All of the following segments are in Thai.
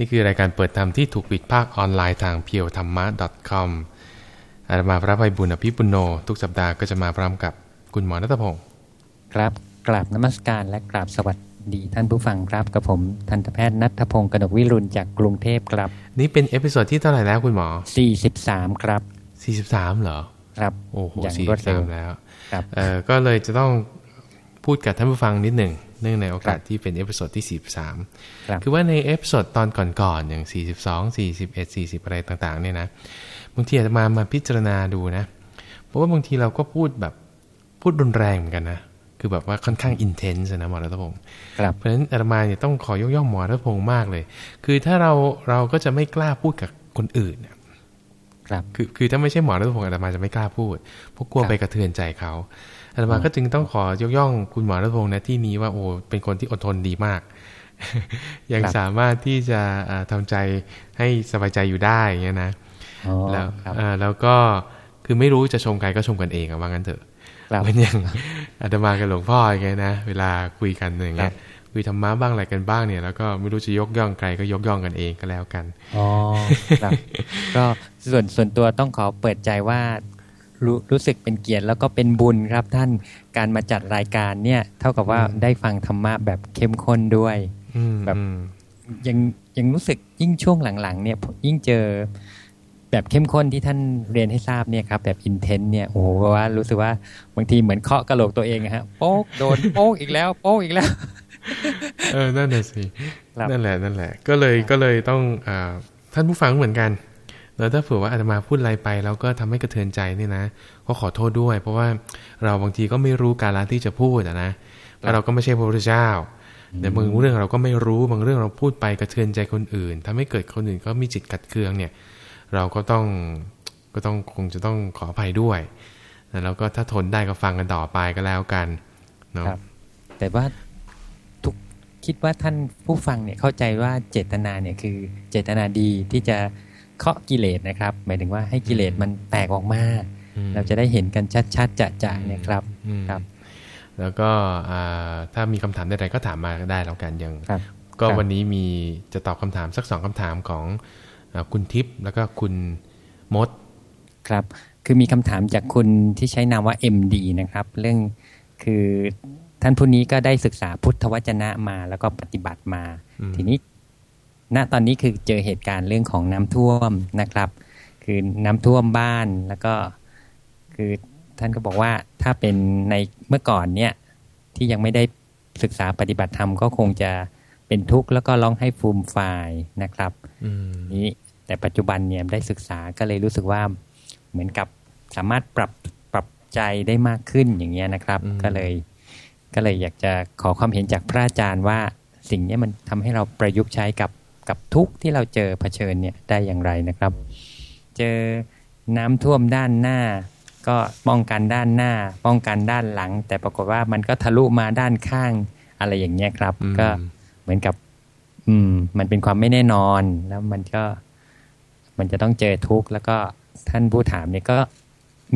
นี่คือรายการเปิดธรรมที่ถูกปิดภาคออนไลน์ทางเพียวธรรมะ .com อาตมาพระไพบูลย์ อภิปุณโณ ทุกสัปดาห์ก็จะมาพร้อมกับคุณหมอณัฐพงศ์ครับกราบนมัสการและกราบสวัสดีท่านผู้ฟังครับกับผมทันตแพทย์ณัฐพงศ์กนกวิรุณจากกรุงเทพครับ นี่เป็น episode ที่เท่าไหร่แล้วคุณหมอ 43 ครับ 43 เหรอ ครับโอ้โหอย่างรวดเร็ว43แล้ว ครับเอ่อก็เลยจะต้องพูดกับท่านผู้ฟังนิดหนึ่ง เนื่องในโอกาสที่เป็น episode ที่ 43ครับคือว่าใน episode ตอนก่อนๆอย่าง 42 41 40 อะไรต่างๆเนี่ยนะบางทีอาจจะมามาพิจารณาดูนะ เพราะว่าบางทีเราก็พูดแบบพูดรุนแรงเหมือนกันนะ คือแบบว่าค่อนข้าง intense นะหมอณัฐพงศ์ครับเพราะฉะนั้นอาตมาเนี่ยต้องขอยกย่องหมอณัฐพงศ์มากเลย คือถ้าเราเราก็จะไม่กล้าพูดกับคนอื่นเนี่ยครับคือคือถ้าไม่ใช่หมอณัฐพงศ์อาตมาจะไม่กล้าพูดเพราะกลัวครับไปกระเทือนใจเขา อาตมาก็จึงต้องขอยกย่องคุณหมอรัตพงศ์นะที่นี้ว่าโอ้เป็นคนที่อดทนดีมาก ยังครับสามารถที่จะอ่าทำใจให้สบายใจอยู่ได้อย่างเงี้ยนะอ๋อแล้วครับเอ่อแล้วก็คือไม่รู้จะชมใครก็ชมกันเองอะว่างั้นเถอะครับเหมันอย่างอาตมากับหลวงพ่ออย่างเงี้ยนะเวลาคุยกันอย่างเงี้คยรับคุยธรรมะบ้างอะไรกันบ้างเนี่ยแล้วก็ไม่รู้จะยกย่องใครก็ยกย่องกันเองก็แล้วกันอ๋อครับก็ส่วนส่วนตัวต้องขอเปิดใจว่า รู้รู้สึกเป็นเกียรติแล้วก็เป็นบุญครับท่านการมาจัดรายการเนี่ยเท่ากับว่าอืมได้ฟังธรรมะแบบเข้มข้นด้วยอืมแบบอืมยังยังรู้สึกยิ่งช่วงหลังๆ เนี่ยยิ่งเจอแบบเข้มข้นที่ท่านเรียนให้ทราบเนี่ยครับแบบอินเทนต์เนี่ยโอ้โหว่ารู้สึกว่าบางทีเหมือนเคาะกระโหลกตัวเองอะฮะโป๊กโดนโป๊กอีกแล้วโป๊กอีกแล้ว เออนั่นแหละสิครับนั่นแหละนั่นแหละ ก็เลยก็เลยต้องอ่าท่านผู้ฟังเหมือนกัน แล้วถ้าเผื่อว่าอาตมาพูดอะไรไป แล้วก็ทำให้กระเทือนใจนี่นะก็ขอโทษด้วย เพราะว่าเราบางทีก็ไม่รู้การละที่จะพูดนะแล้วเราก็ไม่ใช่พระพุทธเจ้าแต่บางเรื่องเราก็ไม่รู้บางเรื่องเราพูดไปกระเทือนใจคนอื่นทำให้เกิดคนอื่นก็มีจิตขัดเคืองเนี่ย เราก็ต้องก็ต้องคงจะต้องขออภัยด้วยแล้วก็ถ้าทนได้ก็ฟังกันต่อไปก็แล้วกันเนาะแต่ว่าทุกคิดว่าท่านผู้ฟังเนี่ยเข้าใจว่าเจตนาเนี่ยคือเจตนาดีที่จะ เคาะกิเลสนะครับ หมายถึงว่าให้กิเลสมันแตกออกมาอืมเราจะได้เห็นกันชัดๆจะๆเนี่ยครับอืมครับ แล้วก็อ่าถ้ามีคำถามใดๆก็ถามมาได้แล้วกันอย่างครับก็ครับวันนี้มีจะตอบคำถามสักสองคำถามของอาคุณทิพย์แล้วก็คุณมดครับ คือมีคำถามจากคุณที่ใช้นามว่า MD นะครับ เรื่องคือท่านผู้นี้ก็ได้ศึกษาพุทธวจนะมาแล้วก็ปฏิบัติมาอืมทีนี้ ณตอนนี้คือเจอเหตุการณ์เรื่องของน้ำท่วมนะครับ คือน้ำท่วมบ้านแล้วก็คือท่านก็บอกว่าถ้าเป็นในเมื่อก่อนเนี่ยที่ยังไม่ได้ศึกษาปฏิบัติธรรมก็คงจะเป็นทุกข์แล้วก็ร้องให้ฟูมฟายนะครับอืมนี้แต่ปัจจุบันเนี่ยได้ศึกษาก็เลยรู้สึกว่าเหมือนกับสามารถปรับปรับใจได้มากขึ้นอย่างเงี้ยนะครับ ก็เลย ก็เลยอยากจะขอความเห็นจากพระอาจารย์ว่าสิ่งเนี้ยมันทำให้เราประยุกต์ใช้กับ กับทุกข์ที่เราเจอเผชิญเนี่ยได้อย่างไรนะครับ เจอน้ำท่วมด้านหน้า ก็ป้องกันด้านหน้า ป้องกันด้านหลัง แต่ปรากฏว่ามันก็ทะลุมาด้านข้างอะไรอย่างเงี้ยครับอืมก็เหมือนกับ อืม มันเป็นความไม่แน่นอนแล้วมันก็ มันจะต้องเจอทุกข์แล้วก็ท่านผู้ถามเนี่ยก็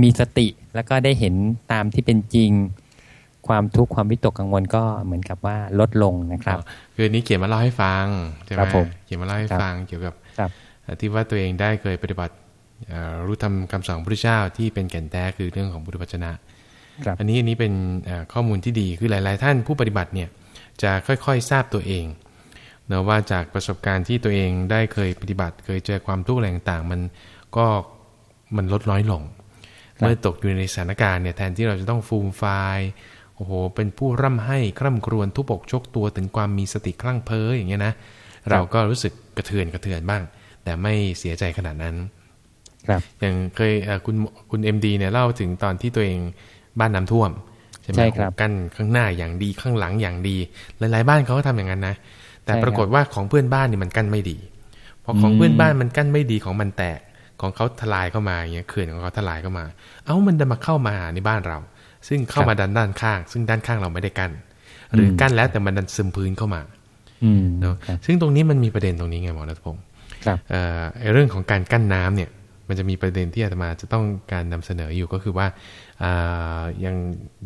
มีสติแล้วก็ได้เห็นตามที่เป็นจริง ความทุกข์ความวิตกกังวลก็เหมือนกับว่าลดลงนะครับ คืออนนี้เขียนมาเล่าให้ฟังใช่ไหมครับผมเขียนมาเล่าให้ครับฟังเกี่ยวกับครับเอ่อที่ว่าตัวเองได้เคยปฏิบัติเอ่อรู้ทำคำสอนพระพุทธเจ้าที่เป็นแก่นแท้คือเรื่องของพุทธวจนะครับอันนี้อันนี้เป็นเอ่อข้อมูลที่ดีคือหลาย ๆ ท่านผู้ปฏิบัติเนี่ยจะค่อยๆทราบตัวเองเนะว่าจากประสบการณ์ที่ตัวเองได้เคยปฏิบัติ เคยเจอความทุกข์อะไรต่างๆมันก็มันลดน้อยลงครับเมื่อตกอยู่ในสถานการณ์เนี่ยแทนที่เราจะต้องฟูมไฟาย โอ้โห เป็นผู้ร่ำให้คร่ำครวญทุบอกชกตัวถึงความมีสติคลั่งเพ้ออย่างเงี้ยนะ เราก็รู้สึกกระเทือนกระเทือนบ้าง แต่ไม่เสียใจขนาดนั้น ครับ อย่างเคยเอ่อคุณคุณเอ็มดีเนี่ยเล่าถึงตอนที่ตัวเองบ้านน้ำท่วมใช่ไหมใช่ครับกั้นข้างหน้าอย่างดีข้างหลังอย่างดี หลาย ๆ บ้านเขาก็ทำอย่างนั้นนะ แต่ใช่ครับปรากฏว่าของเพื่อนบ้านนี่มันกั้นไม่ดีพอของอืมเพื่อนบ้านมันกั้นไม่ดีของมันแตกของเขาทลายเข้ามาอย่างเงี้ยเขื่อนของเขาทลายเข้ามา เอ้ามันจะมาเข้ามาในบ้านเรา ซึ่งเข้ามาด้านด้านข้าง ซึ่งด้านข้างเราไม่ได้กั้นหรือกั้นแล้วแต่มันดันซึมพื้นเข้ามาอืมเนาะครับซึ่งตรงนี้มันมีประเด็นตรงนี้ไงหมอรัตพงศ์ครับเอ่อไอ้เรื่องของการกั้นน้ำเนี่ย มันจะมีประเด็นที่อาตมาจะต้องการนำเสนออยู่ก็คือว่าอ่าอย่าง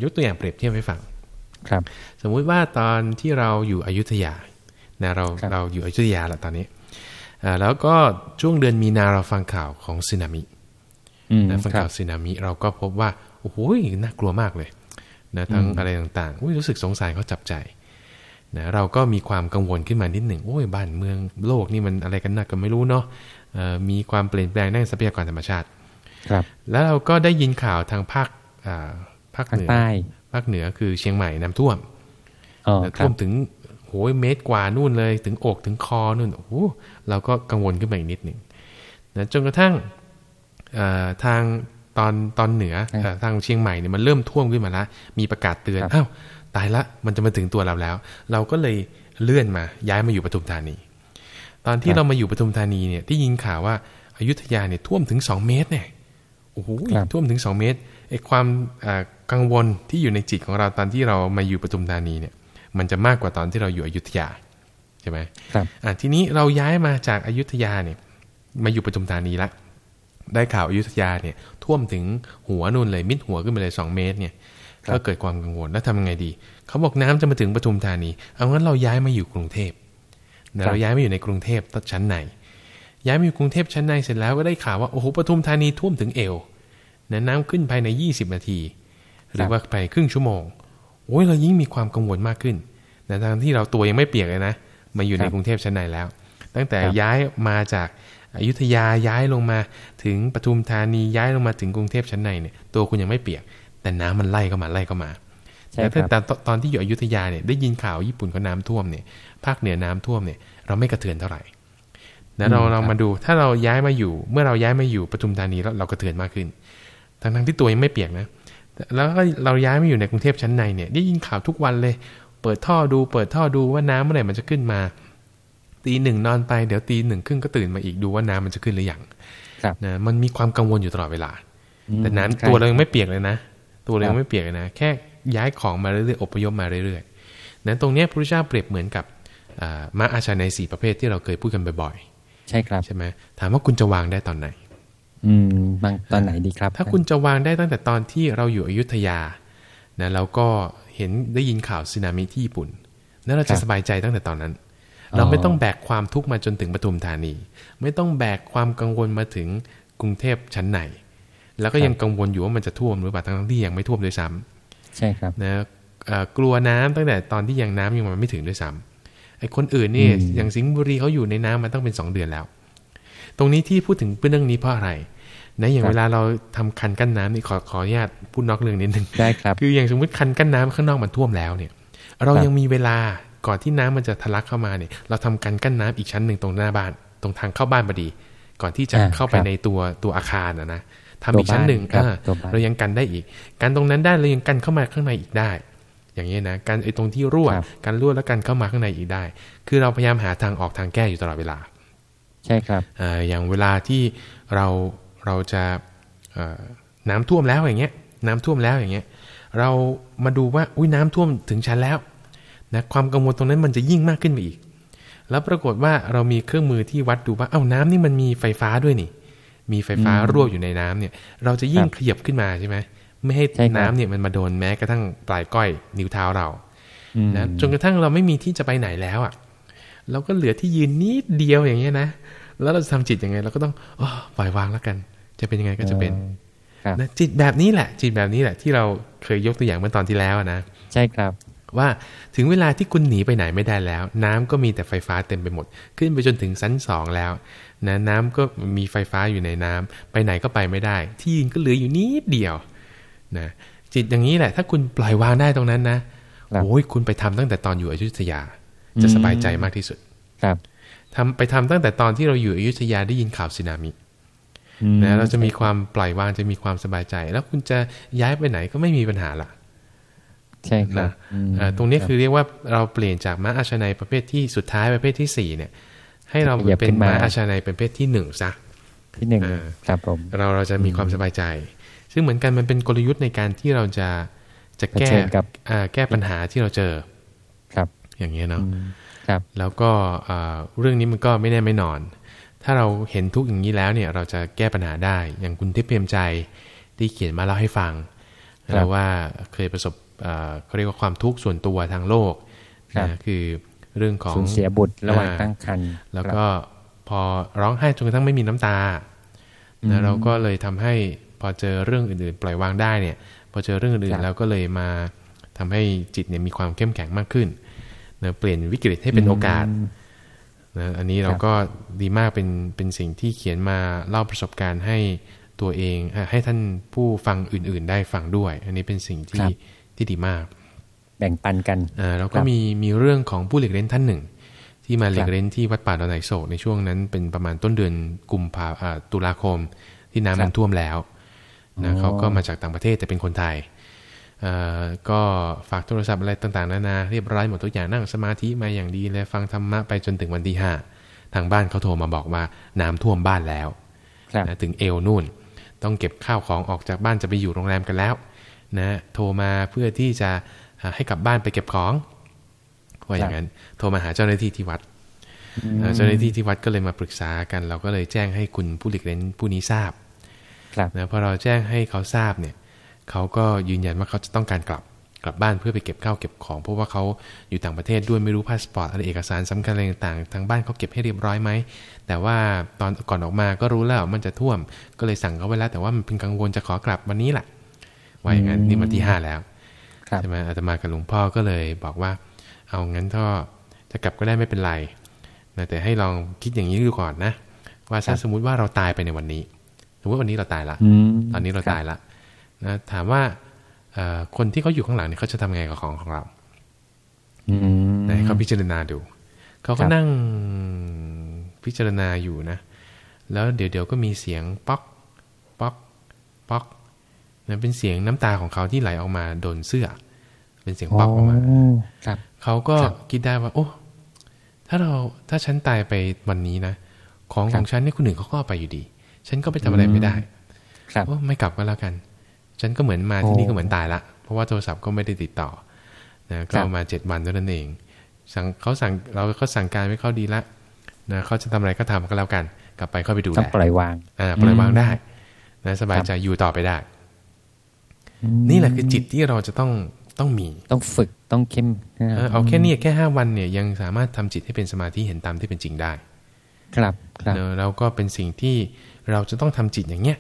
ยกตัวอย่างเปรียบเทียบให้ฟังครับ สมมุติว่าตอนที่เราอยู่อยุธยานะเราเราอยู่อยุธยาแล้วตอนนี้แล้วก็ช่วงเดือนมีนาเราฟังข่าวของสึนามินะฟังข่าวสึนามิเราก็พบว่าโอ้โหน่ากลัวมากเลยนะทั้งอะไรต่างๆรู้สึกสงสารเขาจับใจนะเราก็มีความกังวลขึ้นมานิดหนึ่งโอ้ยบ้านเมืองโลกนี่มันอะไรกันนักก็ไม่รู้เนาะมีความเปลี่ยนแปลงด้านทรัพยากรธรรมชาติ ครับ แล้วเราก็ได้ยินข่าวทางภาคภาคเหนือภาคเหนือคือเชียงใหม่น้ำท่วมท่วมถึงโหยเมตรกว่านู่นเลย ถึงอกถึงคอนู่นโอ้โหเราก็กังวลขึ้นมาอีกนิดหนึ่งนะจนกระทั่งทาง ตอนตอนเหนือทางเชียงใหม่เนี่ยมันเริ่มท่วมขึ้นมาแล้วมีประกาศเตือนอ้าวตายละมันจะมาถึงตัวเราแล้ว เราก็เลยเลื่อนมาย้ายมาอยู่ปทุมธานี ตอนที่เรามาอยู่ปทุมธานีเนี่ยที่ยินข่าวว่าอายุทยาเนี่ยท่วมถึงสองเมตรเนี่ยโอ้โหท่วมถึงสองเมตรไอ้ความกังวลที่อยู่ในจิตของเราตอนที่เรามาอยู่ปทุมธานีเนี่ย มันจะมากกว่าตอนที่เราอยู่อยุธยาใช่ไหมครับอ่าทีนี้เราย้ายมาจากอายุทยาเนี่ยมาอยู่ปทุมธานีละ ได้ข่าวอยุธยาเนี่ยท่วมถึงหัวนู่นเลยมิดหัวขึ้นไปเลยสองเมตรเนี่ยก็เกิดความกังวลแล้วทำยังไงดี เขาบอกน้ำจะมาถึงปทุมธานี เอางั้นเราย้ายมาอยู่กรุงเทพเราย้ายมาอยู่ในกรุงเทพชั้นในย้ายมาอยู่กรุงเทพชั้นในเสร็จแล้วก็ได้ข่าวว่าโอ้โหปทุมธานีท่วมถึงเอวน้ำขึ้นภายในยี่สิบนาที หรือว่าภายครึ่งชั่วโมงโอ้ยเรายิ่งมีความกังวลมากขึ้นแต่ทางที่เราตัวยังไม่เปียกเลยนะมาอยู่ในกรุงเทพชั้นในแล้ว ตั้งแต่ย้ายมาจาก อยุธยาย้ายลงมาถึงปทุมธานีย้ายลงมาถึงกรุงเทพชั้นในเนี่ยตัวคุณยังไม่เปียก แต่น้ำมันไล่เข้ามาไล่เข้ามาแต่แต่ตอนที่อยู่อยุธยาเนี่ยได้ยินข่าวญี่ปุ่นก็น้ำท่วมเนี่ยภาคเหนือน้ำท่วมเนี่ยเราไม่กระเทือนเท่าไหร่แล้วเราเรามาดูถ้าเราย้ายมาอยู่ เมื่อเราย้ายมาอยู่ปทุมธานีแล้วเรากระเทือนมากขึ้นทั้งทั้งที่ตัวยังไม่เปียกนะแล้วก็เราย้ายมาอยู่ในกรุงเทพชั้นในเนี่ยได้ยินข่าวทุกวันเลย เปิดท่อดูเปิดท่อดูว่าน้ำเมื่อไหร่มันจะขึ้นมา ตีหนึ่งนอนไปเดี๋ยวตีหนึ่งครึ่งก็ตื่นมาอีกดูว่าน้ำมันจะขึ้นหรือยังนะมันมีความกังวลอยู่ตลอดเวลา แต่นั้นตัวเรายังไม่เปียกเลยนะ ตัวเรายังไม่เปียกเลยนะ แค่ย้ายของมาเรื่อยๆอพยพมาเรื่อยๆนั้นตรงนี้พระพุทธเจ้าเปรียบเหมือนกับมาอาชาในสี่ประเภทที่เราเคยพูดกันบ่อยๆ ใช่ครับใช่ไหมถามว่าคุณจะวางได้ตอนไหน อืมบางตอนไหนดีครับ ถ้าคุณจะวางได้ตั้งแต่ตอนที่เราอยู่อยุธยานะแล้วก็เห็นได้ยินข่าวสึนามิที่ญี่ปุ่นนั่นเราจะสบายใจตั้งแต่ตอนนั้น เราไม่ต้องแบกความทุกข์มาจนถึงปทุมธานี ไม่ต้องแบกความกังวลมาถึงกรุงเทพชั้นไหน แล้วก็ยังกังวลอยู่ว่ามันจะท่วมหรือเปล่าทั้งที่ยังไม่ท่วมด้วยซ้ำใช่ครับนะกลัวน้ำตั้งแต่ตอนที่ยังน้ำยังมาไม่ถึงด้วยซ้ำไอ้คนอื่นนี่อย่างสิงห์บุรีเขาอยู่ในน้ำมาตั้งเป็นสองเดือนแล้ว ตรงนี้ที่พูดถึงเรื่องนี้เพราะอะไรนะอย่างเวลาเราทำคันกั้นน้ำนี่ขอขออนุญาตพูดนอกเรื่องนิดนึงได้ครับ คืออย่างสมมติคันกั้นน้ำข้างนอกมันท่วมแล้วเนี่ย เรายังมีเวลา ก่อนที่น้ำมันจะทะลักเข้ามาเนี่ย เราทำกันกั้นน้ำอีกชั้นหนึ่งตรงหน้าบ้าน ตรงทางเข้าบ้านพอดี ก่อนที่จะเข้าไปในตัวตัวอาคารนะนะทำอีกชั้นหนึ่งเรายังกันได้อีก การตรงนั้นได้เรายังกันเข้ามาข้างในอีกได้ อย่างนี้นะการไอ้ตรงที่รั่วการรั่วแล้วกันเข้ามาข้างในอีกได้ คือเราพยายามหาทางออกทางแก้อยู่ตลอดเวลา ใช่ครับอย่างเวลาที่เราเราจะน้ำท่วมแล้วอย่างเงี้ย น้ำท่วมแล้วอย่างเงี้ย เรามาดูว่าอุ้ยน้ำท่วมถึงชั้นแล้ว นะความกังวลตรงนั้นมันจะยิ่งมากขึ้นไปอีก แล้วปรากฏว่าเรามีเครื่องมือที่วัดดูว่าเอ้าน้ำนี่มันมีไฟฟ้าด้วยนี่ มีไฟฟ้ารั่วอยู่ในน้ำเนี่ย เราจะยิ่งขยับขึ้นมาใช่ไหมไม่ให้น้ำเนี่ยมันมาโดนแม้กระทั่งปลายก้อยนิ้วเท้าเรานะจนกระทั่งเราไม่มีที่จะไปไหนแล้วอะ เราก็เหลือที่ยืนนิดเดียวอย่างเงี้ยนะแล้วเราจะทำจิตยังไงเราก็ต้องอปล่อยวางแล้วกัน จะเป็นยังไงก็จะเป็นนะจิตแบบนี้แหละ จิตแบบนี้แหละที่เราเคยยกตัวอย่างเมื่อตอนที่แล้วนะ ใช่ครับ ว่าถึงเวลาที่คุณหนีไปไหนไม่ได้แล้ว น้ำก็มีแต่ไฟฟ้าเต็มไปหมด ขึ้นไปจนถึงชั้นสองแล้วนะน้ำก็มีไฟฟ้าอยู่ในน้ำไปไหนก็ไปไม่ได้ ที่ยืนก็เหลืออยู่นิดเดียวนะจิตอย่างนี้แหละ ถ้าคุณปล่อยวางได้ตรงนั้นนะโอ้ยคุณไปทำตั้งแต่ตอนอยู่อยุธยา จะสบายใจมากที่สุด ครับทำไปทำตั้งแต่ตอนที่เราอยู่อยุธยาได้ยินข่าวสึนามินะเราจะมีความปล่อยวางจะมีความสบายใจ แล้วคุณจะย้ายไปไหนก็ไม่มีปัญหาละ ใช่ครับตรงนี้คือเรียกว่าเราเปลี่ยนจากม้าอาชนัยประเภทที่สุดท้ายประเภทที่สี่เนี่ย ให้เราเป็นม้าอาชนัยเป็นประเภทที่หนึ่งซะที่หนึ่งครับผมเราเราจะมีความสบายใจ ซึ่งเหมือนกันมันเป็นกลยุทธ์ในการที่เราจะจะแก้แก้ปัญหาที่เราเจอครับ อย่างเงี้ยเนาะครับ แล้วก็เรื่องนี้มันก็ไม่แน่ไม่นอน ถ้าเราเห็นทุกอย่างนี้แล้วเนี่ย เราจะแก้ปัญหาได้ อย่างคุณทิพย์เพียมใจที่เขียนมาเล่าให้ฟังแล้วว่าเคยประสบ เขาเรียกว่าความทุกข์ส่วนตัวทางโลกนะคือเรื่องของสูญเสียบุตรระหว่างตั้งครรภ์แล้วก็พอร้องไห้จนกระทั่งไม่มีน้ำตานะเราก็เลยทำให้พอเจอเรื่องอื่นๆ ปล่อยวางได้เนี่ย พอเจอเรื่องอื่นๆแล้วก็เลยมาทำให้จิตเนี่ยมีความเข้มแข็งมากขึ้นนะเปลี่ยนวิกฤตให้เป็นโอกาสนะอันนี้เราก็ดีมากเป็นเป็นสิ่งที่เขียนมาเล่าประสบการณ์ให้ตัวเองให้ท่านผู้ฟังอื่น ๆ ได้ฟังด้วย อันนี้เป็นสิ่งที่ ที่ดีมาก แบ่งปันกันอ่าแล้วก็มีมีเรื่องของผู้เหล็กเล่นท่านหนึ่ง ที่มาเหล็กเล่นที่วัดป่าดอนไหนโศกในช่วงนั้นเป็นประมาณต้นเดือนกุมภาตุลาคม ที่น้ำมันท่วมแล้วนะเขาก็มาจากต่างประเทศแต่เป็นคนไทยก็ฝากโทรศัพท์อะไรต่างๆนานาเรียบร้อยหมดทุกอย่างนั่งสมาธิมาอย่างดีเลยฟังธรรมะไปจนถึงวันที่ห้าทางบ้านเขาโทรมาบอกว่าน้ำท่วมบ้านแล้วนะถึงเอวนู่น ต้องเก็บข้าวของออกจากบ้านจะไปอยู่โรงแรมกันแล้ว นะโทรมาเพื่อที่จะให้กลับบ้านไปเก็บของว่าอย่างนั้นโทรมาหาเจ้าหน้าที่ที่วัดเจ้าหน้าที่ที่วัดก็เลยมาปรึกษากัน เราก็เลยแจ้งให้คุณผู้หลีกเร้นผู้นี้ทราบนะพอเราแจ้งให้เขาทราบเนี่ย เขาก็ยืนยันว่าเขาจะต้องการกลับกลับบ้านเพื่อไปเก็บข้าวเก็บของ เพราะว่าเขาอยู่ต่างประเทศด้วยไม่รู้พาสปอร์ตอะไรเอกสารสำคัญอะไรต่างๆทางบ้านเขาเก็บให้เรียบร้อยไหมแต่ว่าตอนก่อนออกมาก็รู้แล้วมันจะท่วม ก็เลยสั่งเขาไว้แล้ว แต่ว่ามันเป็นกังวลจะขอกลับวันนี้แหละ ว่าอย่างนั้นนี่มาที่ห้าแล้วใช่ไหมอาตมากับหลวงพ่อก็เลยบอกว่า เอางั้นถ้าจะกลับก็ได้ไม่เป็นไรแต่ให้ลองคิดอย่างนี้ดูก่อนนะ ว่าถ้าสมมุติว่าเราตายไปในวันนี้สมมติวันนี้เราตายละตอนนี้เราตายละนะถามว่าคนที่เขาอยู่ข้างหลังเนี่ยเขาจะทำไงกับของของเราไหนเขาพิจารณาดูเขาก็นั่งพิจารณาอยู่นะ แล้วเดี๋ยวเดี๋ยวก็มีเสียงป๊อก ป๊อก ป๊อก นะเป็นเสียงน้ำตาของเขาที่ไหลออกมาโดนเสื้อ เป็นเสียงป๊อกออกมาเขาก็คิดได้ว่า โอ้ถ้าเราถ้าฉันตายไปวันนี้นะของของฉันเนี่ยคนหนึ่งเขาก็เอาไปอยู่ดี ฉันก็ไปทำอะไรไม่ได้ ครับไม่กลับก็แล้วกัน ฉันก็เหมือนมาที่นี่ก็เหมือนตายละ เพราะว่าโทรศัพท์ก็ไม่ได้ติดต่อนะก็มาเจ็ดวันเท่านั้นเองสั่งเขาสั่งเราก็สั่งการไว้เขาดีละนะเขาจะทำอะไรก็ทำก็แล้วกัน กลับไปเข้าไปดูแลปล่อยวางอ่าปล่อยวางได้นะสบายใจอยู่ต่อไปได้ นี่แหละคือจิตที่เราจะต้องต้องมี ต้องฝึกต้องเข้มเอาแค่นี้แค่ห้าวันเนี่ยยังสามารถทำจิตให้เป็นสมาธิเห็นตามที่เป็นจริงได้ ครับครับแล้วก็เป็นสิ่งที่เราจะต้องทำจิตอย่างเนี้ย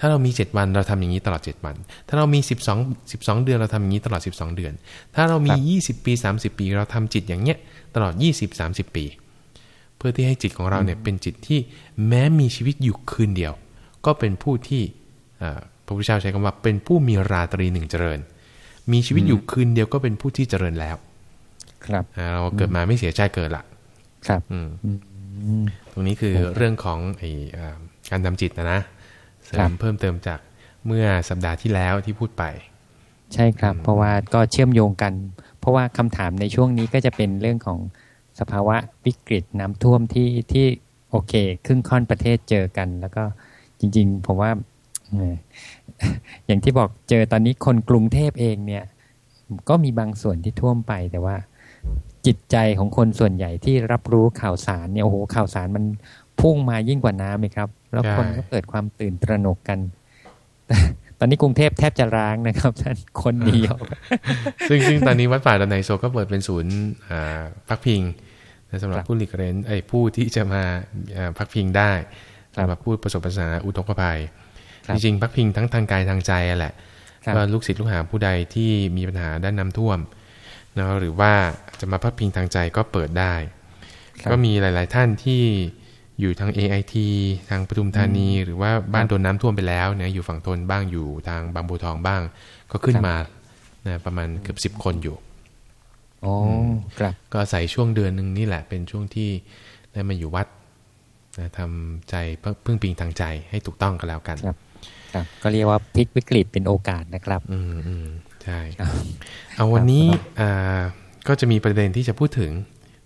ถ้าเรามี7วันเราทำอย่างนี้ตลอด 7 วัน ถ้าเรามี 12 12 เดือนเราทำอย่างนี้ตลอด 12 เดือน ถ้าเรามี 20 ปี 30 ปี เราทำจิตอย่างเนี้ยตลอด 20 30 ปี เพื่อที่ให้จิตของเราเนี่ยเป็นจิตที่แม้มีชีวิตอยู่คืนเดียว ก็เป็นผู้ที่พ ระพุทธเจ้าใช้คำว่าเป็นผู้มีราตรีหนึ่งเจริญ มีชีวิตอยู่คืนเดียวก็เป็นผู้ที่เจริญแล้ว ครับเราเกิดมาไม่เสียใจเกิดละครับตรงนี้คือเรื่องของไอการทำจิตนะนะเสริมเพิ่มเติมจากเมื่อสัปดาห์ที่แล้วที่พูดไป ใช่ครับ เพราะว่าก็เชื่อมโยงกัน เพราะว่าคำถามในช่วงนี้ก็จะเป็นเรื่องของสภาวะวิกฤตน้ำท่วมที่ที่โอเค ครึ่งค่อนประเทศเจอกัน แล้วก็จริง ๆ ผมว่า อย่างที่บอกเจอตอนนี้คนกรุงเทพเองเนี่ย ก็มีบางส่วนที่ท่วมไปแต่ว่า จิตใจของคนส่วนใหญ่ที่รับรู้ข่าวสารเนี่ยโอ้โหข่าวสารมันพุ่งมายิ่งกว่าน้ำเลยครับ แล้วคนก็เกิดความตื่นตระหนกกันตอนนี้กรุงเทพแทบจะร้างนะครับท่านคนเดียว ซึ่งซึ่งตอนนี้วัดป่าดอนไนโซก็เปิดเป็นศูนย์พักพิงสำหรับผู้หลีกเร้นไอ้ผู้ที่จะมาพักพิงได้สำหรับผู้ประสบปัญหาอุทกภัย จริงๆพักพิงทั้งทางกายทางใจแหละว่าลูกศิษย์ลูกหาผู้ใดที่มีปัญหาด้านน้าท่วมนะหรือว่าจะมาพักพิงทางใจก็เปิดได้ ก็มีหลาย ๆ ท่านที่อยู่ทาง AIT ทางปทุมธานี หรือว่าบ้านโดนน้าท่วมไปแล้วเนี่ยอยู่ฝั่งทนบ้างอยู่ทางบางบัวทองบ้าง ก็ขึ้นมานะประมาณเกือบสิบคนอยู่อ๋อครับก็ใส่ช่วงเดือนหนึ่งนี่แหละ เป็นช่วงที่ได้มาอยู่วัดนะทำใจพึ่งพิงทางใจให้ถูกต้องกันแล้วกันครับ ครับก็เรียกว่าพลิกวิกฤตเป็นโอกาสนะครับอืมอืมใช่เอาวันนี้อ่าก็จะมีประเด็นที่จะพูดถึง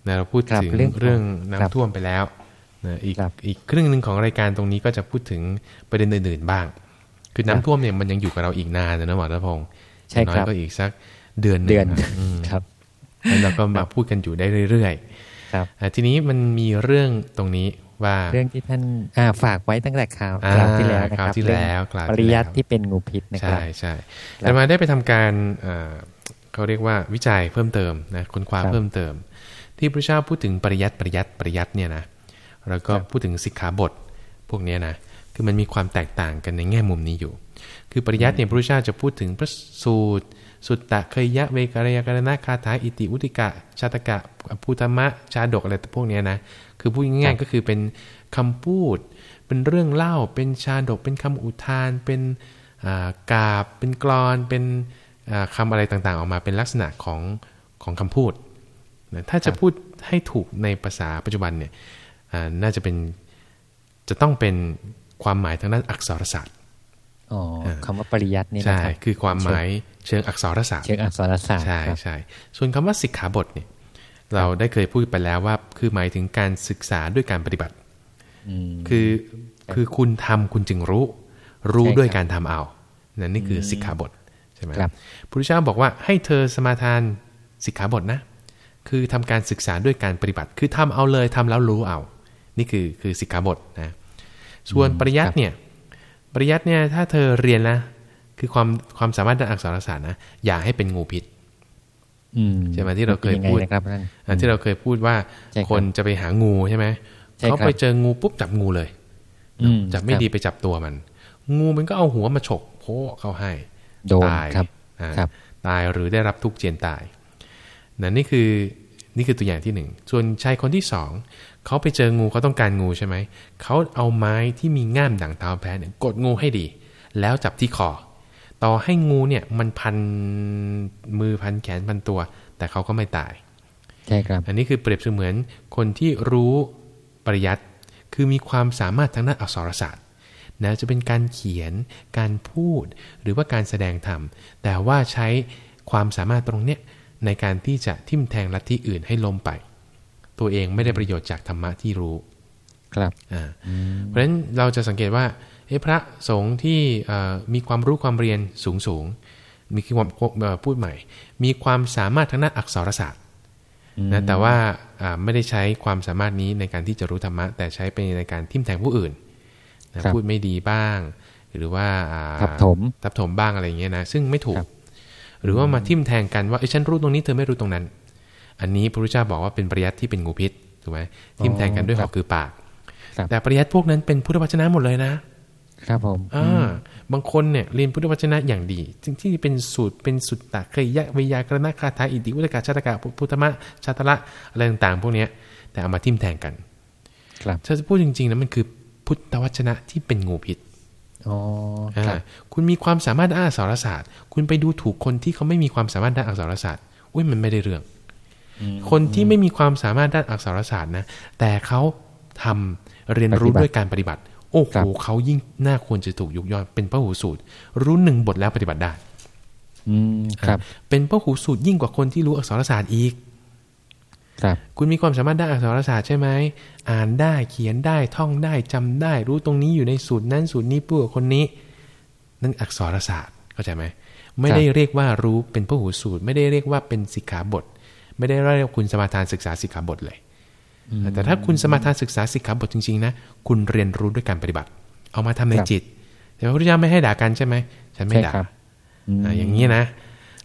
นะเราพูดถึงเรื่องน้ำท่วมไปแล้วนะอีกอีกครึ่งหนึ่งของรายการตรงนี้ก็จะพูดถึงประเด็นอื่นๆบ้าง คือน้ำท่วมเนี่ยมันยังอยู่กับเราอีกนานนะหมอรัพงศ์ใช่ครับก็อีกสักเดือนเดือนครับแล้วเราก็มาพูดกันอยู่ได้เรื่อยๆครับทีนี้มันมีเรื่องตรงนี้ ว่าเรื่องที่ท่านฝากไว้ตั้งแต่คราวคราวที่แล้วนะครับที่แล้วปริยัติที่เป็นงูพิษนะครับใช่ใช่แต่มาได้ไปทำการเขาเรียกว่าวิจัยเพิ่มเติมนะค้นคว้าเพิ่มเติม ที่พระเจ้าพูดถึงปริยัติปริยัติปริยัติเนี่ยนะแล้วก็พูดถึงสิกขาบทพวกเนี้ยนะคือมันมีความแตกต่างกันในแง่มุมนี้อยู่ คือปริยัติเนี่ยพระพุทธเจ้าจะพูดถึงพระสูตร สุตตะเคยยะเวการยการณะคาถาอิติอุติกะ ชาตกะพุทธมะชาดกอะไรพวกเนี้ยนะ คือพูดง่ายๆก็คือเป็นคำพูด เป็นเรื่องเล่า เป็นชาดก เป็นคำอุทาน เป็นอ่ากาบ เป็นกรอน เป็นอ่าคำอะไรต่างๆ ออกมาเป็นลักษณะของของคำพูดนะถ้าจะพูดให้ถูกในภาษาปัจจุบันเนี่ยอ่าน่าจะเป็นจะต้องเป็นความหมายทางด้านอักษรศาสตร์อ๋อคำว่าปริยัตินี่นะใช่ครับคือความหมายเชิงอักษรศาสตร์เชิงอักษรศาสตร์ใช่ครับใช่ส่วนคำว่าสิกขาบทเนี่ย เราได้เคยพูดไปแล้วว่า คือหมายถึงการศึกษาด้วยการปฏิบัติอืมคือคือคุณทำคุณจึงรู้ รู้ใช่ครับด้วยการทำเอานั่นนี่คือสิกขาบทใช่ไหมครับพระพุทธเจ้าบอกว่าให้เธอสมาทานสิกขาบทนะ คือทำการศึกษาด้วยการปฏิบัติ คือทำเอาเลยทำแล้วรู้เอา นี่คือคือสิกขาบทนะ ส่วนปริยัติเนี่ย ปริยัติเนี่ยถ้าเธอเรียนนะ คือความความสามารถด้านอักษรศาสตร์นะ อย่าให้เป็นงูพิษอืม ใช่ไหมที่เราเคยป็นงไงพูดนะครับท่านอะที่เราเคยพูดว่าใช่ครับคนจะไปหางูใช่ไหมใช่ครับเขาไปเจองูปุ๊บจับงูเลยอืมจับไม่ครับดีไปจับตัวมัน งูมันก็เอาหัวมาฉกโผเข้าให้โดนตายครับอ่าครับตายหรือได้รับทุกข์เจียนตายนั่นนี่คือนี่คือตัวอย่างที่หนึ่งส่วนชายคนที่สองเขาไปเจองูเขาต้องการงูใช่ไหมเขาเอาไม้ที่มีง่ามดั่งเท้าแพ้เนี่ยกดงูให้ดี แล้วจับที่คอ ต่อให้งูเนี่ยมันพันมือพันแขนพันตัว แต่เขาก็ไม่ตายใช่ครับ อันนี้คือเปรียบเสมือนคนที่รู้ปริยัติคือมีความสามารถทางด้านอักษรศาสตร์นะจะเป็นการเขียน การพูด หรือว่าการแสดงธรรม แต่ว่าใช้ความสามารถตรงเนี้ยในการที่จะทิ่มแทงลัทธิอื่นให้ล้มไป ตัวเองไม่ได้ประโยชน์จากธรรมะที่รู้ ครับ อ่า เพราะฉะนั้นเราจะสังเกตว่าเอ๊ะ พระสงฆ์ที่เอ่อมีความรู้ความเรียนสูงสูงๆมีความเอ่อพูดใหม่ มีความสามารถทางด้านอักษรศาสตร์นะแต่ว่าอ่าไม่ได้ใช้ความสามารถนี้ในการที่จะรู้ธรรมะ แต่ใช้ไปในการทิ่มแทงผู้อื่นนะครับพูดไม่ดีบ้าง หรือว่าอ่าทับถมทับถมบ้างอะไรอย่างเงี้ยนะซึ่งไม่ถูกครับหรือว่ามาทิ่มแทงกันว่าไอ้ยฉันรู้ตรงนี้เธอไม่รู้ตรงนั้น อันนี้พระพุทธเจ้าบอกว่าเป็นปริยัติที่เป็นงูพิษถูกไหมทิ่มแทงกันด้วยหอกคือปากครับแต่ปริยัติพวกนั้นเป็นพุทธวจนะหมดเลยนะ ครับผมอ่าบางคนเนี่ยเรียนพุทธวจนะอย่างดีซึ่งที่เป็นสูตรเป็นสุตตะเคยยะวิยากรณคาถาอิติวุตกาชาตกะพุทธมะชาตละอะไรต่างๆ พวกเนี้ย แต่เอามาทิ่มแทงกัน ครับถ้าจะพูดจริงๆนะมันคือพุทธวจนะที่เป็นงูพิษอ๋ออ่าครับคุณมีความสามารถด้านอักษรศาสตร์ คุณไปดูถูกคนที่เขาไม่มีความสามารถด้านอักษรศาสตร์อุ้ยมันไม่ได้เรื่อง คนที่ไม่มีความสามารถด้านอักษรศาสตร์นะ แต่เขาทำเรียนรู้ปฏิบัติด้วยการปฏิบัติ โอ้โหครับเขายิ่งน่าควรจะถูกยกย่องเป็นพระหูสูตร รู้หนึ่งบทแล้วปฏิบัติได้อืมครับ เป็นพระหูสูตรยิ่งกว่าคนที่รู้อักษรศาสตร์อีก ครับ คุณมีความสามารถด้านอักษรศาสตร์ใช่ไหมอ่านได้เขียนได้ท่องได้จำได้ รู้ตรงนี้อยู่ในสูตรนั้นสูตรนี้พูดกับคนนี้ นั่นอักษรศาสตร์เข้าใจไหมไม่ได้เรียกว่ารู้เป็นพระหูสูตร ไม่ได้เรียกว่าเป็นสิกขาบท ไม่ได้เรียกว่าคุณสมาทานศึกษาสิกขาบทเลย แต่ถ้าคุณสมาทานศึกษาสิกขาบทจริงๆนะคุณเรียนรู้ด้วยการปฏิบัติ เอามาทำในครับจิต แต่พระพุทธเจ้าไม่ให้ด่ากันใช่ไหมฉันไม่ใช่ด่าครับอืมอ่าอย่างนี้นะ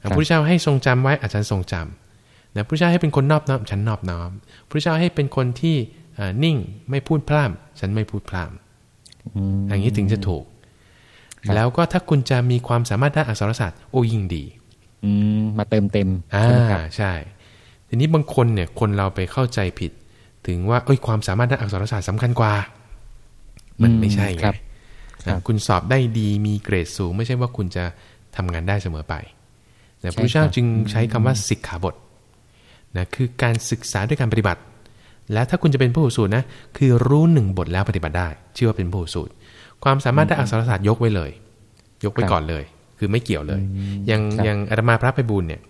พระพุทธเจ้าให้ทรงจำไว้อาจารย์ทรงจำนะพระพุทธเจ้าให้เป็นคนนอบน้อมฉันนอบน้อมพระพุทธเจ้าให้เป็นคนที่อ่านิ่งไม่พูดพร่ำฉันไม่พูดพร่ำอืมอย่างนี้ถึงจะถูกครับแล้วก็ถ้าคุณจะมีความสามารถด้านอักษรศาสตร์โอ้ยิ่งดี อืมมาเติมเต็มอ่าใช่ไหมครับใช่ทีนี้บางคนเนี่ยคนเราไปเข้าใจผิด ถึงว่าเอ้ยความสามารถด้านอักษรศาสตร์สำคัญกว่า มันไม่ใช่ไงครับอ่าคุณสอบได้ดีมีเกรดสูง ไม่ใช่ว่าคุณจะทำงานได้เสมอไปแต่พระพุทธเจ้าจึงใช้คำว่าสิกขาบทนะคือการศึกษาด้วยการปฏิบัติ และถ้าคุณจะเป็นผู้สูตรนะคือรู้หนึ่งบทแล้วปฏิบัติได้ ชื่อว่าเป็นผู้สูตร ความสามารถด้านอักษรศาสตร์ยกไว้เลย ยกไว้ครับก่อนเลย คือไม่เกี่ยวเลย อย่างครับอย่างอาตมาพระไปบูลย์เนี่ย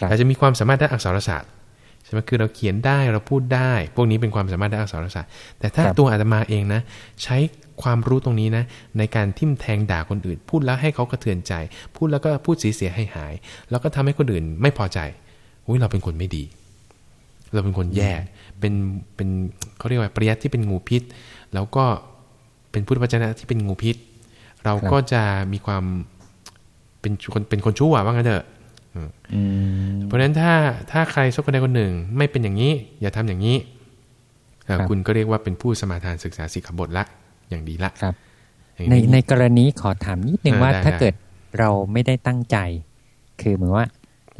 ครับอาจจะมีความสามารถด้านอักษรศาสตร์ใช่ไหมคือเราเขียนได้เราพูดได้ พวกนี้เป็นความสามารถด้านอักษรศาสตร์แต่ถ้าครับตัวอาตมาเองนะ ใช้ความรู้ตรงนี้นะ ในการทิ่มแทงด่าคนอื่น พูดแล้วให้เขากระเทือนใจ พูดแล้วก็พูดเสียเสียให้หาย แล้วก็ทำให้คนอื่นไม่พอใจอุ้ยเราเป็นคนไม่ดี เราเป็นคนแย่เป็นเป็นเขาเรียกว่าปริยัติที่เป็นงูพิษ แล้วก็เป็นพุทธวจนะที่เป็นงูพิษ เราก็จะมีความเป็นคนเป็นคนชั่วว่างั้นเถอะ เพราะฉะนั้นถ้าถ้าใครสักคนใดคนหนึ่ง ไม่เป็นอย่างนี้ อย่าทำอย่างนี้คุณก็เรียกว่าเป็นผู้สมาทานศึกษาสิกขบทละอย่างดีละครับ ในในกรณีขอถามนิดนึงว่า ถ้าเกิดเราไม่ได้ตั้งใจ คือเหมือนว่า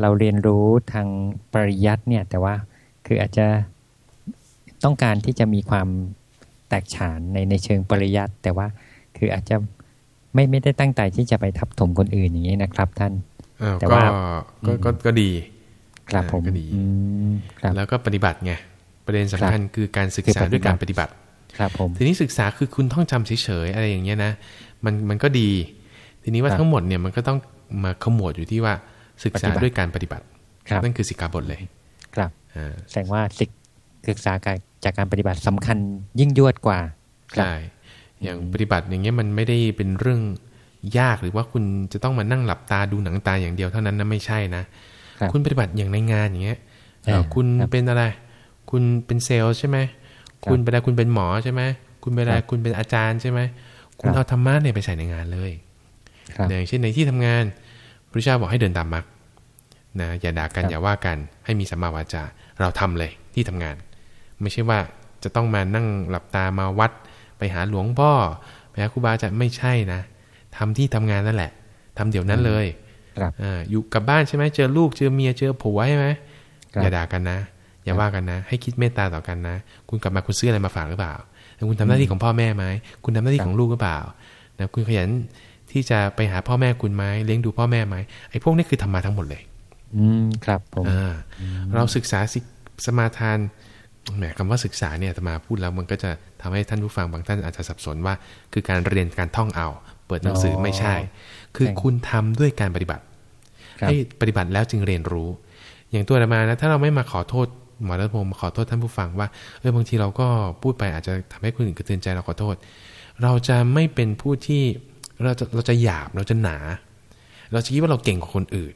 เราเรียนรู้ทางปริยัติเนี่ย แต่ว่าคืออาจจะต้องการที่จะมีความแตกฉานในในเชิงปริยัติแต่ว่าคืออาจจะไม่ไม่ได้ตั้งใจที่จะไปทับถมคนอื่นอย่างนี้นะครับ ท่าน แต่ว่าก็ก็ก็ดี ครับผมก็ดีแล้วก็ปฏิบัติไงประเด็นสำคัญคือการศึกษาด้วยการปฏิบัติ ครับผมทีนี้ศึกษาคือคุณท่องจำเฉยๆอะไรอย่างเงี้ยนะมันมันก็ดี ทีนี้ว่าทั้งหมดเนี่ยมันก็ต้องมาขมวดอยู่ที่ว่าศึกษาด้วยการปฏิบัตินั่นคือสิกขาบทเลย ครับแสดงว่าศึกษาจากการปฏิบัติสำคัญยิ่งยวดกว่าใช่อย่างปฏิบัติอย่างเงี้ยมันไม่ได้เป็นเรื่อง ยากหรือว่าคุณจะต้องมานั่งหลับตาดูหนังตาอย่างเดียวเท่านั้นนะไม่ใช่นะ คุณปฏิบัติอย่างในงานอย่างเงี้ยคุณเป็นอะไร คุณเป็นเซลล์ใช่ไหมคุณเป็นอะไรคุณเป็นหมอใช่ไหมคุณเป็นอะไรคุณเป็นอาจารย์ใช่ไหมคุณเอาธรรมะเนี่ยไปใส่ในงานเลยอย่างเช่นในที่ทำงานพระเจ้าบอกให้เดินตามมรรคนะอย่าด่ากันอย่าว่ากันให้มีสัมมาวาจาเราทำเลยที่ทำงาน ไม่ใช่ว่าจะต้องมานั่งหลับตามาวัด ไปหาหลวงพ่อไปหาครูบาอาจารย์ไม่ใช่นะ ทำที่ทำงานนั่นแหละทำเดี๋ยวนั้นเลยครับออยู่กับบ้านใช่ไหมเจอลูกเจอเมียเจอผัวใช่ไหมอย่าด่ากันนะ อย่าว่ากันนะ ให้คิดเมตตาต่อกันนะ คุณกลับมาคุณซื้ออะไรมาฝากหรือเปล่าแล้วคุณทำหน้าที่ของพ่อแม่ไหมคุณทำหน้าที่ของลูกหรือเปล่านะคุณขยันที่จะไปหาพ่อแม่คุณไหมเลี้ยงดูพ่อแม่ไหมไอ้พวกนี้คือธรรมะทั้งหมดเลย อืมครับผมเราศึกษาสมาทานแหมคำว่าศึกษาเนี่ยมาพูดแล้วมันก็จะทำให้ท่านผู้ฟังบางท่านอาจจะสับสนว่า คือการเรียนการท่องเอา เปิดหนังสือไม่ใช่ คือคุณทำด้วยการปฏิบัติ ให้ปฏิบัติแล้วจึงเรียนรู้ อย่างตัวเรามานะถ้าเราไม่มาขอโทษหมอรัตพงศ์มาขอโทษท่านผู้ฟังว่าเออบางทีเราก็พูดไปอาจจะทำให้คนอื่นกระเทือนใจเราขอโทษ เราจะไม่เป็นผู้ที่เราจะเราจะหยาบเราจะหนา เราจะคิดว่าเราเก่งกว่าคนอื่น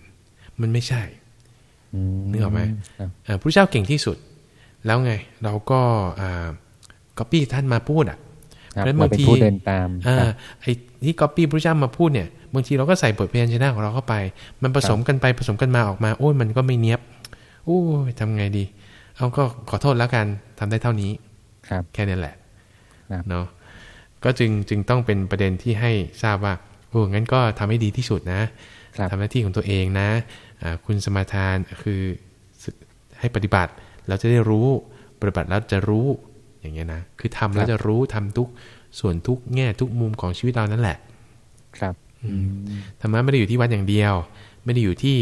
มันไม่ใช่นึกออกไหมพระเจ้าเก่งที่สุด แล้วไง เราก็อ่าก๊อปปี้ท่านมาพูดอะ เพราะบางทีเดินตามอ่าไอ้ที่ก๊อปปี้พระเจ้ามาพูดเนี่ยบางทีเราก็ใส่บทเพลงชนะของเราเข้าไป มันผสมกันไปผสมกันมาออกมาโอ้ยมันก็ไม่เนี้ยบโอ้ยทำไงดี เอาก็ขอโทษแล้วกันทำได้เท่านี้ครับ แค่นี้แหละเนาะก็จึงจึงต้องเป็นประเด็นที่ให้ทราบว่าโอ้งั้นก็ทำให้ดีที่สุดนะทำหน้าที่ของตัวเองนะคุณสมาทานคือให้ปฏิบัติ เราจะได้รู้ปฏิบัติแล้วจะรู้ อย่างเงี้ยนะ คือทำแล้วจะรู้ทำทุกส่วนทุกแง่ทุกมุมของชีวิตเรานั่นแหละ ครับธรรมะไม่ได้อยู่ที่วัดอย่างเดียว ไม่ได้อยู่ที่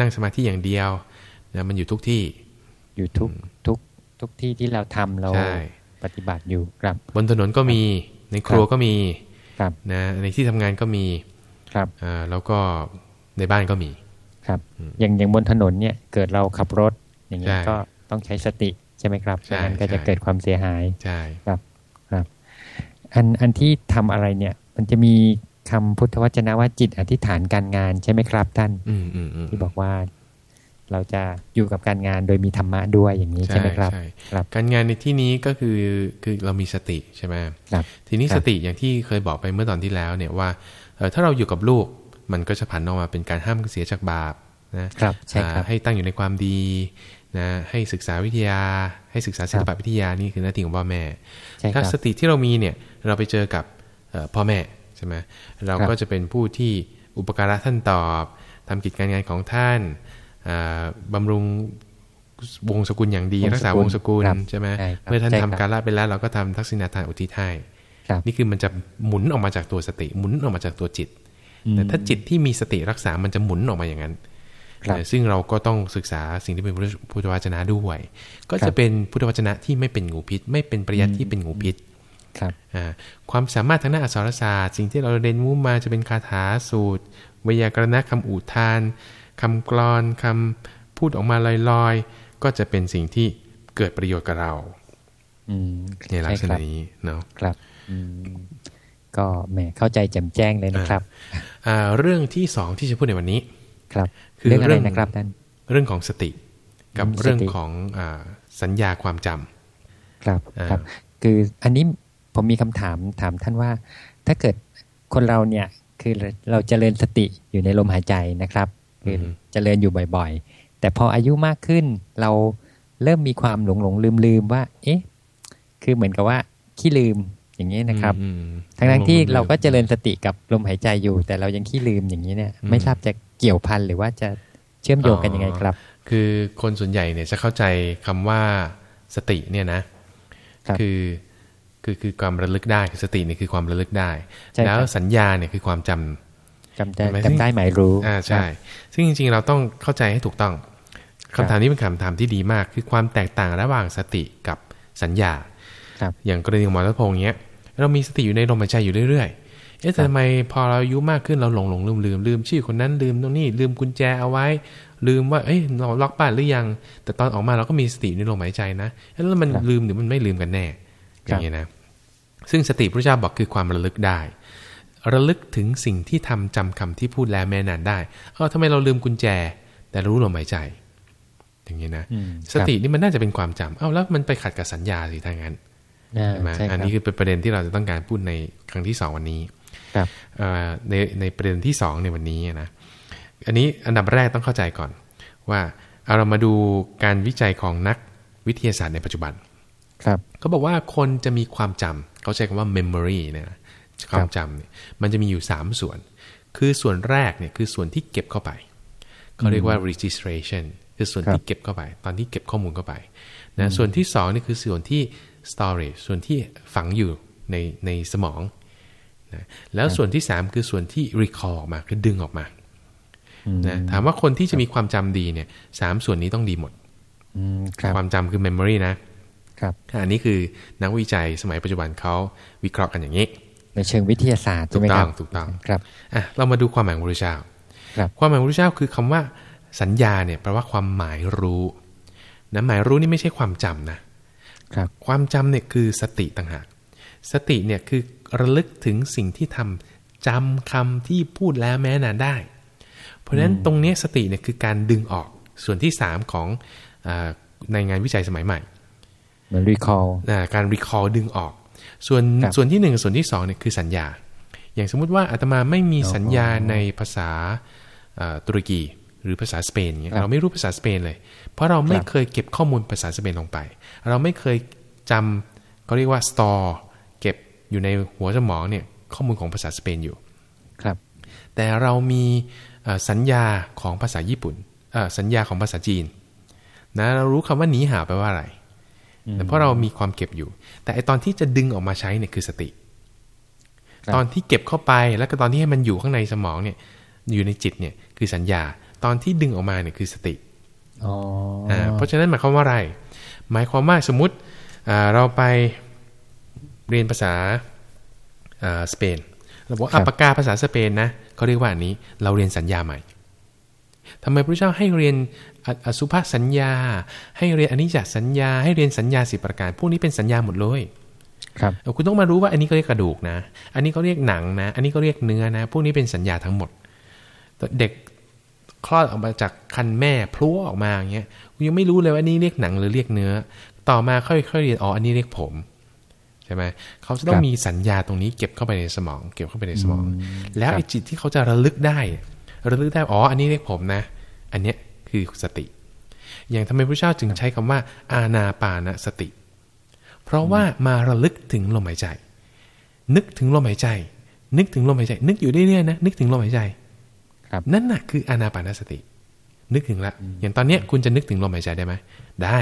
นั่งสมาธิอย่างเดียวนะมันอยู่ทุกที่ อยู่ทุกทุกทุกที่ที่เราทำเราปฏิบัติอยู่ครับ บนถนนก็มีในครัวก็มีครับนะในที่ทำงานก็มีครับอ่าแล้วก็ในบ้านก็มีครับ อย่างอย่างบนถนนเนี่ยเกิดเราขับรถอย่างนี้ก็ต้องใช้สติ ใช่ไหมครับไม่งั้นก็จะเกิดความเสียหายใช่ครับครับ อันอันที่ทำอะไรเนี่ย มันจะมีคำพุทธวจนะว่าจิตอธิษฐานการงานใช่ไหมครับ ท่านที่บอกว่าเราจะอยู่กับการงานโดยมีธรรมะด้วยอย่างนี้ใช่ไหมครับครับ การงานในที่นี้ก็คือคือเรามีสติใช่ไหมครับ ทีนี้สติอย่างที่เคยบอกไปเมื่อตอนที่แล้วเนี่ยว่าถ้าเราอยู่กับลูกมันก็จะผันออกมาเป็นการห้ามเสียจากบาป นะครับใช่ครับให้ตั้งอยู่ในความดีนะให้ศึกษาวิทยา ให้ศึกษาศิลปวิทยานี่คือหน้าที่ของพ่อแม่ถ้าสติที่เรามีเนี่ยเราไปเจอกับพ่อแม่ใช่ไหมเราก็จะเป็นผู้ที่อุปการะท่านตอบทำกิจการงานของท่านบำรุงวงศกุลอย่างดีรักษาวงศกุลใช่ไหมเมื่อท่านทำการละไปแล้ว เราก็ทำทักษิณาทานอุทิศให้นี่คือมันจะหมุนออกมาจากตัวสติ หมุนออกมาจากตัวจิต แต่ถ้าจิตที่มีสติรักษามันจะหมุนออกมาอย่างนั้น ซึ่งเราก็ต้องศึกษาสิ่งที่เป็นพุทธวจนะด้วย ก็จะเป็นพุทธวจนะที่ไม่เป็นงูพิษ ไม่เป็นปริยัติที่เป็นงูพิษครับความสามารถทางด้านอักษรศาสตร์ สิ่งที่เราเรียนรู้มาจะเป็นคาถาสูตรวยากรณะคำอุทานคำกรอนคำพูดออกมาลอยๆ ก็จะเป็นสิ่งที่เกิดประโยชน์กับเราในลักษณะนี้เนาะครับก็แหมเข้าใจแจ่มแจ้งเลยนะครับเรื่องที่สองที่จะพูดในวันนี้ครับ คือเรื่องอะไรนะครับท่านเรื่องของสติ กับเรื่องของอสัญญาความจำครับครับ คืออันนี้ผมมีคำถามถามท่านว่า ถ้าเกิดคนเราเนี่ยคือเราจเจริญสติอยู่ในลมหายใจนะครับคือเจริญอยู่บ่อย ๆ แต่พออายุมากขึ้นเราเริ่มมีความหลงหลงลืมลืมว่า เอ๊ะ คือเหมือนกับว่าขี้ลืมอย่างนี้นะครับ ทั้งทั้งที่เราก็เจริญสติกับลมหายใจอยู่ แต่เรายังขี้ลืมอย่างนี้เนี่ย ไม่ทราบจะ เกี่ยวพันหรือว่าจะเชื่อมโยงกันยังไงครับ คือคนส่วนใหญ่เนี่ยจะเข้าใจคำว่าสติเนี่ยนะคือคือคือความระลึกได้คือสติเนี่ยคือความระลึกได้ แล้วสัญญาเนี่ยคือความจำจำได้จำได้หมายรู้อ่าใช่ ซึ่งจริงๆเราต้องเข้าใจให้ถูกต้องคำถามนี้เป็นคำถามที่ดีมาก คือความแตกต่างระหว่างสติกับสัญญาอย่างกรณีของหมอรัตพงษ์เนี้ยเรามีสติอยู่ในลมหายใจอยู่เรื่อยๆ เอ๊ะทำไมพอเราอายุมากขึ้นเราหลงหลงลืมลืมลืมชื่อคนนั้นลืมตรงนี้ ลืมกุญแจเอาไว้ ลืมว่าเอ้ยเราล็อกบ้านหรือยัง แต่ตอนออกมาเราก็มีสติในลมหายใจนะแล้วมันลืมหรือมันไม่ลืมกันแน่อย่างนี้นะ ซึ่งสติพระเจ้าบอกคือความระลึกได้ ระลึกถึงสิ่งที่ทำจำคำที่พูดแล้วแม่นานได้เออทำไมเราลืมกุญแจ แต่รู้ลมหายใจ อย่างนี้นะสตินี่มันน่าจะเป็นความจำเอ้าแล้วมันไปขัดกับสัญญาสิทางนั้นใช่ไหมอันนี้คือเป็นประเด็นที่เราจะต้องการพูดในครั้งที่สองวันนี้ ในในประเด็นที่สองในวันนี้นะอันนี้อันดับแรกต้องเข้าใจก่อน ว่าเอาเรามาดูการวิจัยของนักวิทยาศาสตร์ในปัจจุบัน ครับเขาบอกว่าคนจะมีความจำเขาใช้คำว่า memory เนี่ยความจำเนี่ยมันจะมีอยู่ 3 ส่วน คือส่วนแรกเนี่ยคือส่วนที่เก็บเข้าไปเขาเรียกว่า registration คือส่วนที่เก็บเข้าไป ตอนที่เก็บข้อมูลเข้าไปนะส่วนที่2นี่คือส่วนที่ storage ส่วนที่ฝังอยู่ในในสมอง นะแล้วส่วนที่สามคือส่วนที่ recall ออกมาคือดึงออกมานะถามว่าคนที่จะมีความจำดีเนี่ยสามส่วนนี้ต้องดีหมดความจำคือ memory นะครับอันนี้คือนักวิจัยสมัยปัจจุบันเขาวิเคราะห์กันอย่างนี้ ในเชิงวิทยาศาสตร์ถูกต้องถูกต้องครับอะเรามาดูความหมายของพระพุทธเจ้าความหมายของพระพุทธเจ้าคือคำว่าสัญญาเนี่ยแปลว่าความหมายรู้นะหมายรู้นี่ไม่ใช่ความจำนะความจำเนี่ยคือสติต่างหาก สติเนี่ยคือ ระลึกถึงสิ่งที่ทำจำคำที่พูดแล้วแม้นานได้ เพราะฉะนั้นตรงนี้สติเนี่ยคือการดึงออกส่วนที่สามของอในงานวิจัยสมัยใหม่เหมือน recall การ recall ดึงออก ส่วนส่วนที่หนึ่งส่วนที่สองเนี่ยคือสัญญา อย่างสมมุติว่าอาตมาไม่มีสัญญาในภาษาตุรกีหรือภาษาสเปนเนี่ยเราไม่รู้ภาษาสเปนเลย เพราะเราไม่เคยเก็บข้อมูลภาษาสเปนลงไป เราไม่เคยจำเขาเรียกว่า store เก็บ อยู่ในหัวสมองเนี่ยข้อมูลของภาษาสเปนอยู่ครับ แต่เรามีสัญญาของภาษาญี่ปุ่นสัญญาของภาษาจีนนะเรารู้คำว่านี้หาไปว่าอะไรเพราะเรามีความเก็บอยู่ แต่ไอตอนที่จะดึงออกมาใช้เนี่ยคือสติ ตอนที่เก็บเข้าไปแล้วก็ตอนที่ให้มันอยู่ข้างในสมองเนี่ย อยู่ในจิตเนี่ยคือสัญญา ตอนที่ดึงออกมาเนี่ยคือสติอ่าเพราะฉะนั้นหมายความว่าอะไร หมายความว่าสมมติเราไป เรียนภาษาสเปนเราบอกอัปกาภาษาสเปนนะเขาเรียกว่าอันนี้เราเรียนสัญญาใหม่ทำไมพระเจ้าให้เรียนอสุภาสัญญา ให้เรียนอนิจจสัญญา ให้เรียนสัญญาสิประการ พวกนี้เป็นสัญญาหมดเลยครับคุณต้องมารู้ว่าอันนี้ก็เรียกกระดูกนะ อันนี้ก็เรียกหนังนะ อันนี้ก็เรียกเนื้อนะ พวกนี้เป็นสัญญาทั้งหมด เด็กคลอดออกมาจากคันแม่พลุออกมาอย่างเงี้ยคุณยังไม่รู้เลยว่านี่เรียกหนังหรือเรียกเนื้อ ต่อมาค่อยๆเรียน อ๋อ อันนี้เรียกผม ใช่ไหมเขาจะต้องมีสัญญาตรงนี้เก็บเข้าไปในสมอง เก็บเข้าไปในสมอง แล้วไอ้จิตที่เขาจะระลึกได้ระลึกได้อ๋ออันนี้เรียกผมนะ อันเนี้ยคือสติ อย่างทำไมพระเจ้าจึงใช้คำว่า อาณาปานสติ เพราะว่ามาระลึกถึงลมหายใจ นึกถึงลมหายใจ นึกถึงลมหายใจ นึกอยู่เรื่อยๆนะนึกถึงลมหายใจ ครับ นั่นน่ะคืออานาปานสติ นึกถึงละอย่างตอนเนี้ยคุณจะนึกถึงลมหายใจได้ไหมได้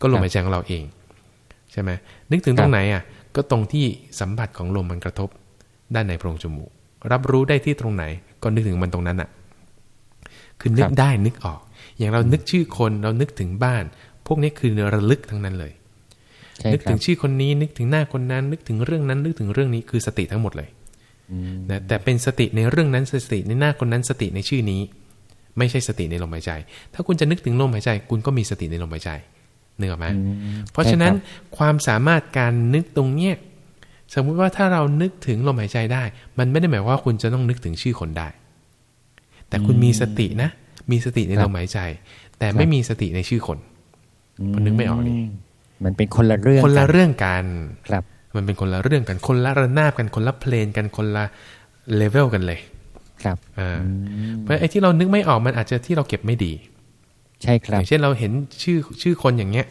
ก็ลมหายใจของเราเองใช่ไหมนึกถึงตรงไหนอะ ก็ตรงที่สัมผัสของลมมันกระทบ ด้านในโพรงจมูก รับรู้ได้ที่ตรงไหน ก็นึกถึงมันตรงนั้นอะ คือนึกได้นึกออก อย่างเรานึกชื่อคนเรานึกถึงบ้าน พวกนี้คือระลึกทั้งนั้นเลย นึกถึงชื่อคนนี้ นึกถึงหน้าคนนั้น นึกถึงเรื่องนั้น นึกถึงเรื่องนี้คือสติทั้งหมดเลยนะแต่เป็นสติในเรื่องนั้นสติในหน้าคนนั้นสติในชื่อนี้ ไม่ใช่สติในลมหายใจ ถ้าคุณจะนึกถึงลมหายใจ คุณก็มีสติในลมหายใจ เนื้อไหมเพราะฉะนั้นความสามารถการนึกตรงเนี้ยสมมุติว่าถ้าเรานึกถึงลมหายใจได้ มันไม่ได้หมายว่าคุณจะต้องนึกถึงชื่อคนได้ แต่คุณมีสตินะ มีสติในลมหายใจ แต่ไม่มีสติในชื่อคนมันนึกไม่ออกนี่มันเป็นคนละเรื่องคนละเรื่องกันมันเป็นคนละเรื่องกันคนละระนาบกันคนละเพลนกันคนละเลเวลกันเลย ครับอ่าอืมเพราะไอ้ที่เรานึกไม่ออกมันอาจจะที่เราเก็บไม่ดี ใช่คอรับย่างเช่นเราเห็นชื่อชื่อคนอย่างเงี้ย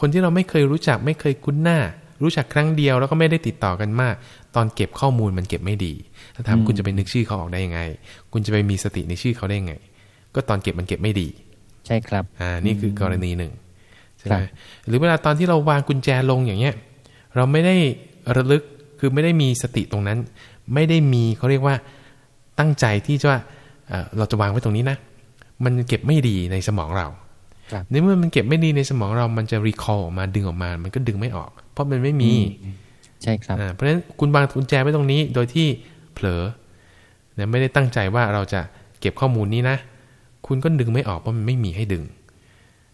คนที่เราไม่เคยรู้จักไม่เคยคุ้นหน้า รู้จักครั้งเดียวแล้วก็ไม่ได้ติดต่อกันมาก ตอนเก็บข้อมูลมันเก็บไม่ดี ถ้าถามอืมคุณจะไปนึกชื่อเขาออกได้ยังไง คุณจะไปมีสติในชื่อเขาได้ยังไง ก็ตอนเก็บมันเก็บไม่ดี ใช่ครับ อ่า นี่คือกรณีหนึ่งใช่ไหมครับหรือเวลาตอนที่เราวางกุญแจลงอย่างเงี้ย เราไม่ได้ระลึกคือไม่ได้มีสติตรงนั้น ไม่ได้มีเขาเรียกว่าตั้งใจที่จะว่าเอ่อเราจะวางไว้ตรงนี้นะ มันเก็บไม่ดีในสมองเราครับในเมื่อมันเก็บไม่ดีในสมองเรา มันจะ recall ออกมาดึงออกมา มันก็ดึงไม่ออก เพราะมันไม่มี ใช่ครับอ่าเพราะฉะนั้นคุณวางกุญแจไว้ตรงนี้ โดยที่เผลอเนี่ยไม่ได้ตั้งใจว่าเราจะเก็บข้อมูลนี้นะ คุณก็ดึงไม่ออกเพราะมันไม่มีให้ดึง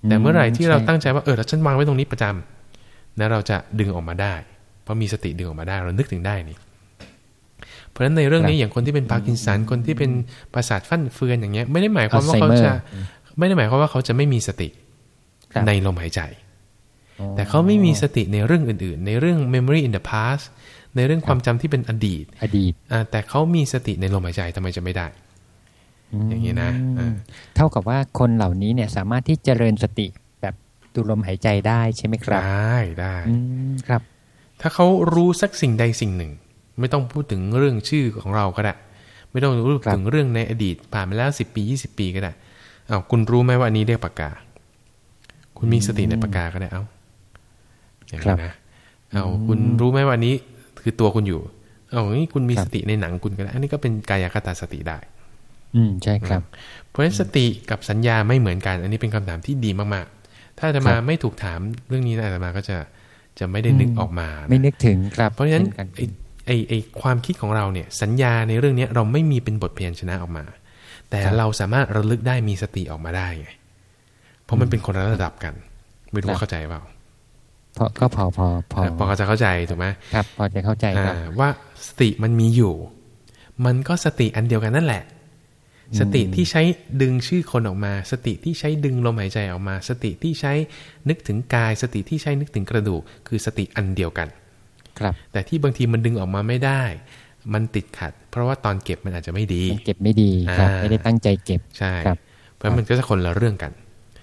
แต่เมื่อไหร่ที่เราตั้งใจว่าเออแล้วฉันวางไว้ตรงนี้ประจำนะเราจะดึงออกมาได้ เพราะมีสติดึงออกมาได้ เรานึกถึงได้นี่ เพราะฉะนั้นในเรื่องนี้อย่างคนที่เป็นพาร์กินสันคนที่เป็นประสาทฟั่นเฟือนอย่างเงี้ย ไม่ได้หมายความว่าเขาจะไม่ได้หมายความว่าเขาจะไม่มีสติครับในลมหายใจอ๋อแต่เขาไม่มีสติในเรื่องอื่น ๆ ในเรื่อง memory in the past ในเรื่องความจำที่เป็นอดีต อดีตอ่าแต่เขามีสติในลมหายใจทำไมจะไม่ได้ อย่างนี้นะอ่าเท่ากับว่าคนเหล่านี้เนี่ยสามารถที่จเจริญสติแบบดูลมหายใจได้ใช่ไหมครับ ได้ได้อืมครับ ถ้าเขารู้สักสิ่งใดสิ่งหนึ่ง ไม่ต้องพูดถึงเรื่องชื่อของเราก็ได้ ไม่ต้องรู้ครับถึงเรื่องในอดีต ผ่านมาแล้วสิบปียี่สิบปีก็ได้เอาวคุณรู้ไหมว่าอันนี้เรียกปากกา คุณมีสติในปากกาก็ได้เอาอย่างครันี้บนะเอาคุณรู้ไหมว่าอันนี้คือตัวคุณอยู่เอาอย่างนี้คุณมีครับสติในหนังคุณก็ได้ อันนี้ก็เป็นกายคตาสติได้ อืมใช่ครับ เพราะฉะนั้นสติกับสัญญาไม่เหมือนกัน อันนี้เป็นคำถามที่ดีมากๆ ถ้าอาตมาครับไม่ถูกถามเรื่องนี้นะอาตมาก็จะจะไม่ได้นึกออกมานะไม่นึกถึงครับ เพราะฉะนั้นช่กั ไอ้ไอ้ไอ้ความคิดของเราเนี่ยสัญญาในเรื่องเนี้ยเราไม่มีเป็นบทเพียนชนะออกมา แต่ครับเราสามารถระลึกได้มีสติออกมาได้ไงเพราะมันเป็นคนละระดับกันไม่รู้ครับว่าเข้าใจเปล่าพอก็พอพอพอพอจะเข้าใจถูกไหมครับ พอจะเข้าใจครับอ่าว่าสติมันมีอยู่ มันก็สติอันเดียวกันนั่นแหละ สติที่ใช้ดึงชื่อคนออกมา สติที่ใช้ดึงลมหายใจออกมา สติที่ใช้นึกถึงกาย สติที่ใช้นึกถึงกระดูก คือสติอันเดียวกัน ครับแต่ที่บางทีมันดึงออกมาไม่ได้ มันติดขัด เพราะว่าตอนเก็บมันอาจจะไม่ดีมันเก็บไม่ดีครับอ่าไม่ได้ตั้งใจเก็บใช่ครับเพราะฉะนั้นมันก็จะคนละเรื่องกัน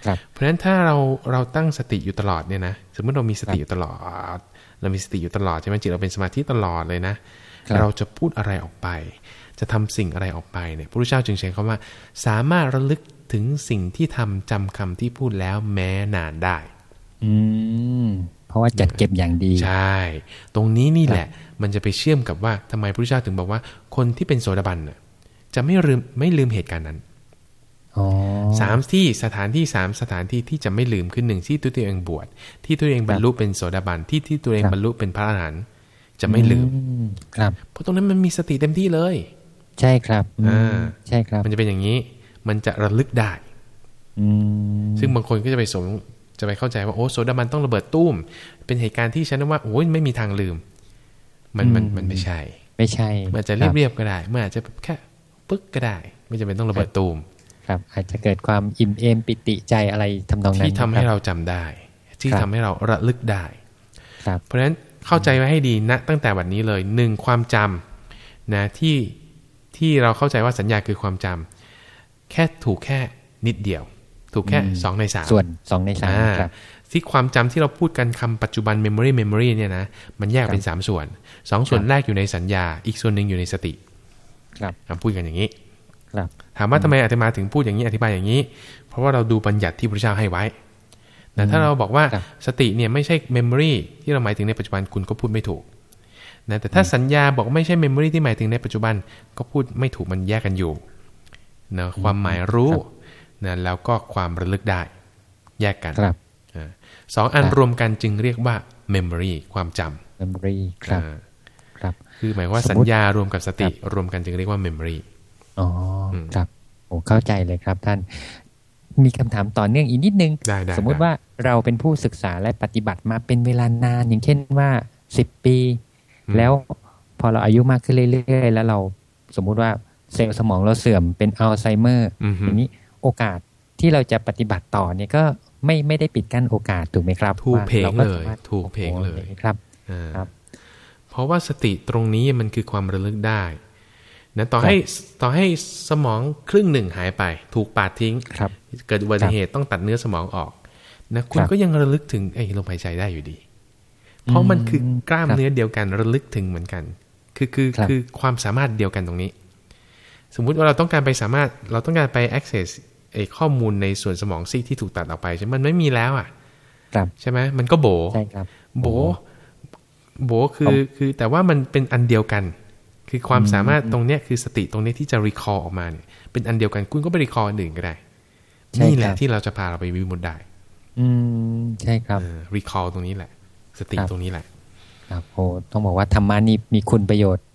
ครับเพราะฉะนั้นถ้าเราเราตั้งสติอยู่ตลอดเนี่ยนะสมมติเรามีสติอยู่ตลอด เรามีสติอยู่ตลอดใช่ไหมจิตเราเป็นสมาธิตลอดเลยนะครับเราจะพูดอะไรออกไป จะทำสิ่งอะไรออกไปเนี่ยพระพุทธเจ้าจึงใช้คำว่า สามารถระลึกถึงสิ่งที่ทำจำคำที่พูดแล้วแม้นานได้ อืม เพราะว่าจัดเก็บอย่างดี ใช่ ตรงนี้นี่แหละ มันจะไปเชื่อมกับว่าทำไมพระพุทธเจ้าถึงบอกว่า คนที่เป็นโสดาบันน่ะจะไม่ลืมไม่ลืมเหตุการณ์นั้นอ๋อสามที่สถานที่สามสถานที่ที่จะไม่ลืมคือหนึ่งที่ตัวเองบวชที่ตัวเองบรรลุเป็นโสดาบันที่ที่ตัวเองบรรลุเป็นพระอรหันต์จะไม่ลืมอืมครับ เพราะตรงนั้นมันมีสติเต็มที่เลย ใช่ครับอืมอ่าใช่ครับ มันจะเป็นอย่างนี้ มันจะระลึกได้อืมซึ่งบางคนก็จะไปสม จะไปเข้าใจว่าโอ้โสดาบันต้องระเบิดตุ้ม เป็นเหตุการณ์ที่ฉันว่าโอ้ยไม่มีทางลืม มันมันมันไม่ใช่ ไม่ใช่มันอาจจะคบเรียบๆก็ได้มันอาจจะแค่ปึ๊กก็ได้ ไม่จำเป็นต้องระเบิดตูมครับอาจจะเกิดความอิ่มเอมปิติใจอะไรทำนองนั้นที่ทำให้คบเราจำได้ ที่ครับทำให้เราระลึกได้ครับเพราะฉะนั้นเข้าใจไว้ให้ดีนะ ตั้งแต่วันนี้เลยหนึ่งความจำนะที่ที่เราเข้าใจว่าสัญญาคือความจำแค่ถูกแค่นิดเดียว ถูกแค่อืมสองในสามส่วนสองในสามอ่าครับที่ความจำที่เราพูดกันคำปัจจุบัน memory memory เนี่ยนะมันแยกเป็นสามส่วนสองส่วนแรกอยู่ในสัญญา อีกส่วนหนึ่งอยู่ในสติ ครับอะพูดกันอย่างนี้ครับถามว่าทำไมอาตมาถึงพูดอย่างนี้อธิบายอย่างนี้ เพราะว่าเราดูบัญญัติที่พระพุทธเจ้าให้ไว้แต่ถ้าเราบอกว่าครับสติเนี่ยไม่ใช่ memory ที่เราหมายถึงในปัจจุบันคุณก็พูดไม่ถูกนะแต่ถ้าสัญญาบอกไม่ใช่ memory ที่หมายถึงในปัจจุบันก็พูดไม่ถูกมันแยกกันอยู่นะความหมายรู้ นะแล้วก็ความระลึกได้แยกกันครับอ่าสองอันครับรวมกันจึงเรียกว่า memory ความจำ memory ครับอ่าครับ คือหมายว่าสมมุติสัญญารวมกับสติ รวมกันจึงเรียกว่า memory อ๋อครับโอ้เข้าใจเลยครับท่านมีคำถามต่อเนื่องอีกนิดนึงได้ได้สมมุติได้ว่าเราเป็นผู้ศึกษาและปฏิบัติมาเป็นเวลานาน อย่างเช่นว่าสิบปีอืมแล้วพอเราอายุมากขึ้นเรื่อยๆ แล้วเราสมมุติว่าเซลล์สมองเราเสื่อมเป็นอัลไซเมอร์อือฮึอย่างนี้ โอกาสที่เราจะปฏิบัติต่อเนี่ยก็ไม่ไม่ได้ปิดกั้นโอกาสถูกไหมครับถูกว่าเพลงราก็เลยสามารถถูกเพลงเลยโอ้โหครับอ่าครับ เพราะว่าสติตรงนี้มันคือความระลึกได้นะต่อให้ต่อให้สมองครึ่งหนึ่งหายไป ถูกปาดทิ้งครับเกิดอุบัติเหตุต้องตัดเนื้อสมองออกนะคุณครับก็ยังระลึกถึงไอ้ลมหายใจได้อยู่ดี เพราะมันคือกล้ามครับเนื้อเดียวกันระลึกถึงเหมือนกัน คือคือครับคือความสามารถเดียวกันตรงนี้ สมมุติว่าเราต้องการไปสามารถเราต้องการไป access ไอ้ข้อมูลในส่วนสมองซีกที่ถูกตัดออกไปใช่ไหมมันไม่มีแล้วอะครับใช่ไหมมันก็โบใช่ครับ โบ โบคือคือแต่ว่ามันเป็นอันเดียวกัน คือความสามารถตรงเนี้ยคือสติตรงเนี้ยที่จะ recall ออกมาเนี่ยเป็นอันเดียวกันคุณก็ไป recall อันอื่นก็ได้ใช่นี่แหละครับที่เราจะพาเราไปวิมุตติได้ อืมใช่ครับเออ recall ตรงนี้แหละ สติครับตรงนี้แหละ ครับโอ้ต้องบอกว่าธรรมะนี่มีคุณประโยชน์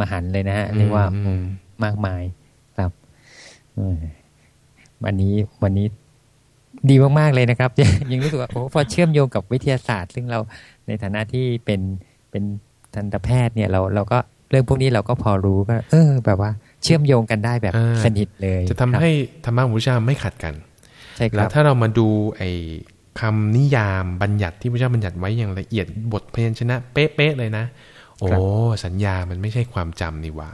มหันต์เลยนะฮะเรียกว่าอื มอืมมากมายครับเออวันนี้วันนี้ดีมากๆเลยนะครับ ยังรู้สึกว่าโอ้พอเชื่อมโยงกับวิทยาศาสตร์ ซึ่งเราในฐานะที่เป็นเป็นทันตแพทย์เนี่ยเราเราก็เรื่องพวกนี้เราก็พอรู้ก็ เออ แบบว่าเชื่อมโยงกันได้แบบอ่าสนิทเลย จะทำครับให้ธรรมะของพระเจ้าไม่ขัดกันใช่คแล้รัวบถ้าเรามาดูไอ้คำนิยามบัญญัติที่พระเจ้าบัญญัติไว้อย่างละเอียดบทพยัญชนะเป๊ะๆเลยนะ โอ้ครับสัญญามันไม่ใช่ความจำนี่หว่า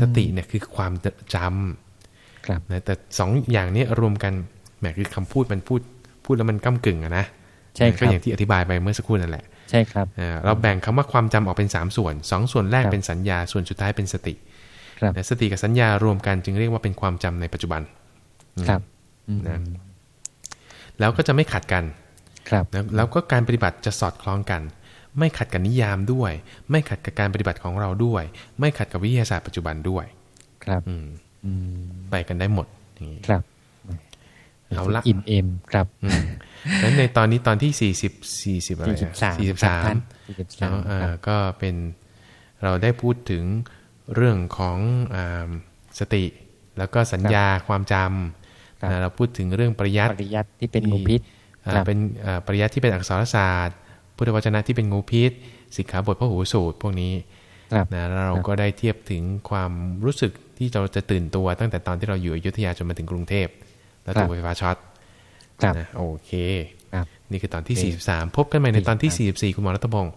สติเนี่ยคือความจำครับนะแต่สองอย่างเนี้รวมกันแหมคือคำพูดมันพูดพูดแล้วมันก้ากึ่งอะนะใช่คก็รับอย่างที่อธิบายไปเมื่อสักครู่นั่นแหละใช่ครับอ่าเราแบ่งคำว่าความจำออกเป็น 3 ส่วน 2 ส่วนแรกครับเป็นสัญญาส่วนสุดท้ายเป็นสติครับนะสติกับสัญญารวมกันจึงเรียกว่าเป็นความจำในปัจจุบันครับอืมนะแล้วก็จะไม่ขัดกันครับนะแล้วก็การปฏิบัติจะสอดคล้องกัน ไม่ขัดกับนิยามด้วย ไม่ขัดกับการปฏิบัติของเราด้วย ไม่ขัดกับวิทยาศาสตร์ปัจจุบันด้วย ครับ อืมอืมไปกันได้หมดอย่างนี้ครับเอาละอิ่มเอมครับอืมแล้วในตอนนี้ตอนที่สี่สิบสี่สิบอะไรสี่สิบสามสี่สิบสามสี่สิบสามเนาะอ่าครับก็เป็นเราได้พูดถึงเรื่องของอาสติ แล้วก็สัญญาความจครับำนะเราพูดถึงเรื่องปริยัติปริยัติที่เป็นงูพิษอ่าครับเป็นอ่าปริยัติที่เป็นอักษรศาสตร์ พุทธวจนะที่เป็นงูพิษสิกขาบทพระหูสูตรพวกนี้ครับนะแล้วเราก็ได้เทียบถึงความรู้สึกที่เราจะตื่นตัวตั้งแต่ตอนที่เราอยู่อยุธยาจนมาถึงกรุงเทพแล้วถูกไฟฟ้าช็อตครับนะโอเคครับนี่คือตอนที่โอเค43 พบกันใหม่ในตอนที่ 44 คุณหมอรัตพงศ์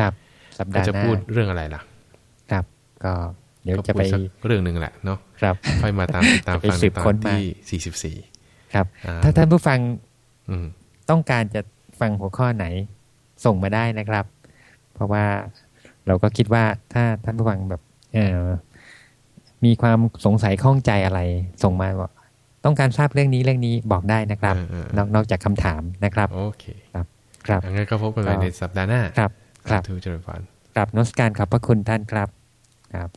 ครับสัปก็ดาห์จะหน้าพูดเรื่องอะไรล่ะ ครับ ก็เดี๋ยวก็จะพูไปดสักเรื่องหนึ่งแหละเนาะครับค่อยมาตามติดตามจะไปฟังสืในบตอค้นนมาที่ 44 ครับอ่าถ้าท่านผู้ฟังอืมต้องการจะฟังหัวข้อไหน ส่งมาได้นะครับ เพราะว่าเราก็คิดว่าถ้าท่านผู้ฟังแบบเออมีความสงสัยข้องใจอะไร ส่งมาบอกต้องการทราบเรื่องนี้เรื่องนี้บอกได้นะครับเออเออนอกนอกจากคำถามนะครับ โอเคครับงั้นก็พบกันใหม่ในสัปดาห์หน้า ครับ ครับทูเจริญพรกราบนมัสการขอบพระคุณท่านครับ ครับ